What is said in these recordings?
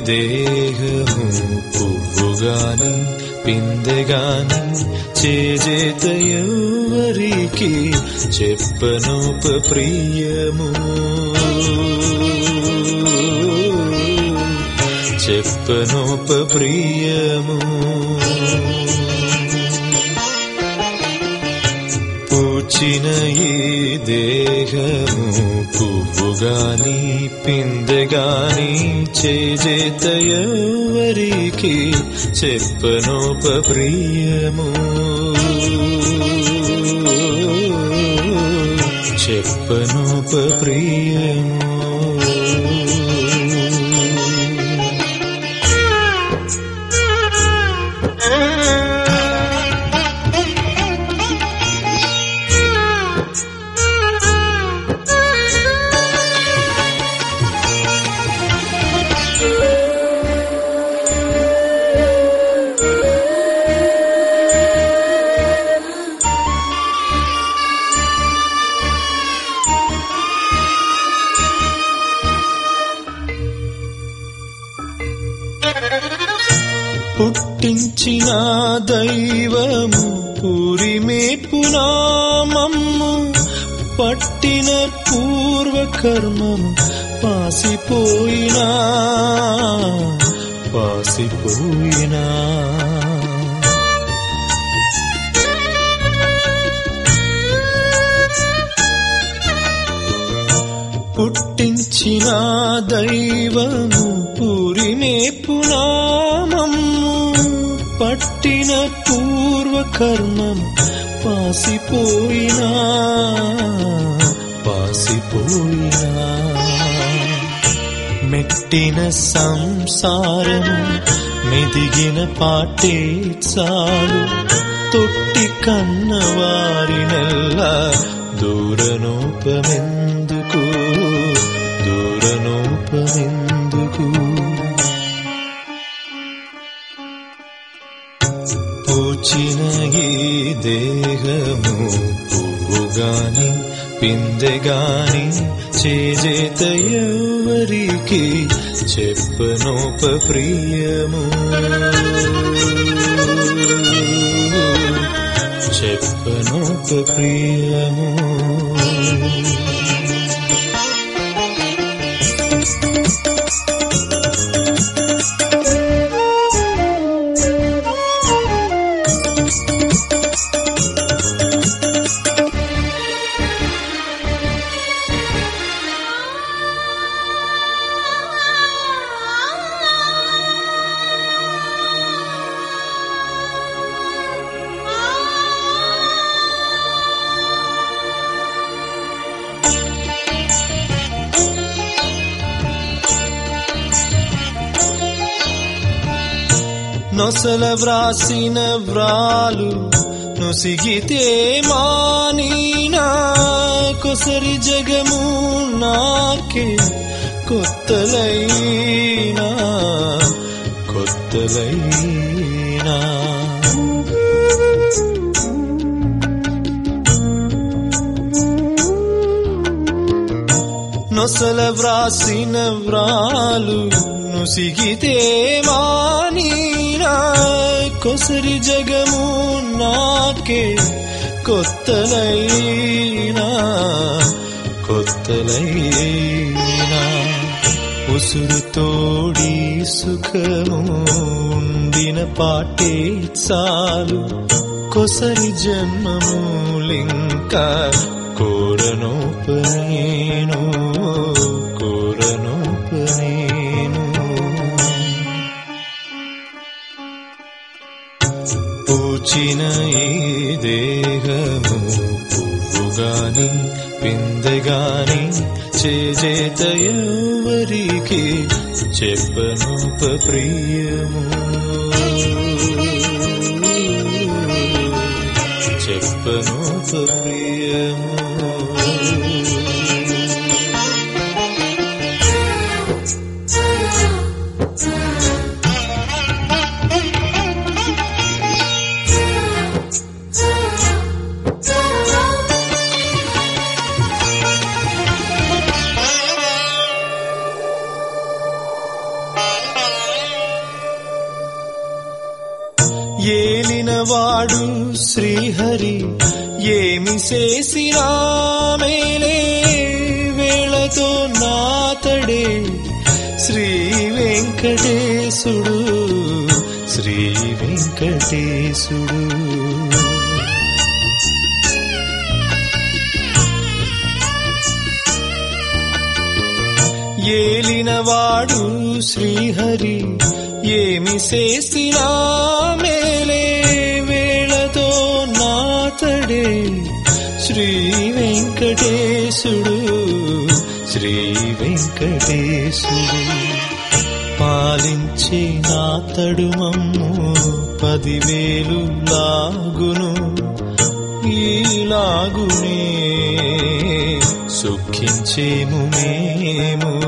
దేహము పువ్వుగాని పిందెగాని చేజేత ఎవరికి చెప్పనోప ప్రియము చెప్పనోప ఈ దేహము పువ్వుగాని పిందెగాని చేజేత ఎవరికి చెప్పనోప ప్రియము దైవము పురిమేపునామమ్ము పట్టిన పూర్వకర్మము పాసిపోయినా పాసిపోయినా. పుట్టించిన దైవము పట్టిన పూర్వకర్మము పాసిపోయినా పాసిపోయినా మెట్టిన సంసారము మెదిగిన పాటే చాలు తొట్టి కన్నవారినల్లా దూరనోపమెందుకు పూచిన ఈ దేహము పువ్వుగాని పిందెగాని చేజేత ఎవరికి చెప్పనోప ప్రియము నొసల వ్రాసిన వ్రాలు నొసిగితే మానీనా కొసరి జగము నాకే కొత్తలైనా కొత్తలైనా. నొసల వ్రాసిన వ్రాలు నుసిగితే మా సరి జగము నాకే కొత్తలైనా కొత్తలైనా. ఉసురు తోడి సుఖము ఉండిన పాటే చాలు. కొసరి జన్మములింక కోరనోపనేను పుట్టిన ఈ దేహము పువ్వుగాని పిందగాని చేజేత ఎవరికి చెప్పనోప ప్రియము చెప్పనోప ప్రియము వాడు శ్రీహరి. ఏమి చేసినా మేలే వేళతో నాతడే. శ్రీ వెంకటేశుడు శ్రీ వెంకటేశుడు. ఏలినవాడు శ్రీహరి. ఏమి చేసినా అతడే శ్రీ వెంకటేశుడు శ్రీ వెంకటేశుడు. పాలించే నాతడు మమ్ము పదివేలు లాగును ఈలాగునే సుఖించేము మేము.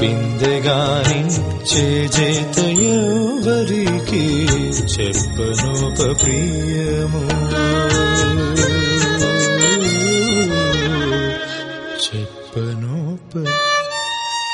పిందెగాని చేజేత ఎవరికి చెప్పనోప ప్రియము చెప్పనోప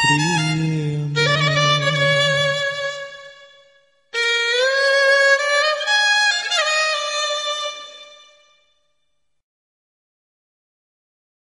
ప్రియ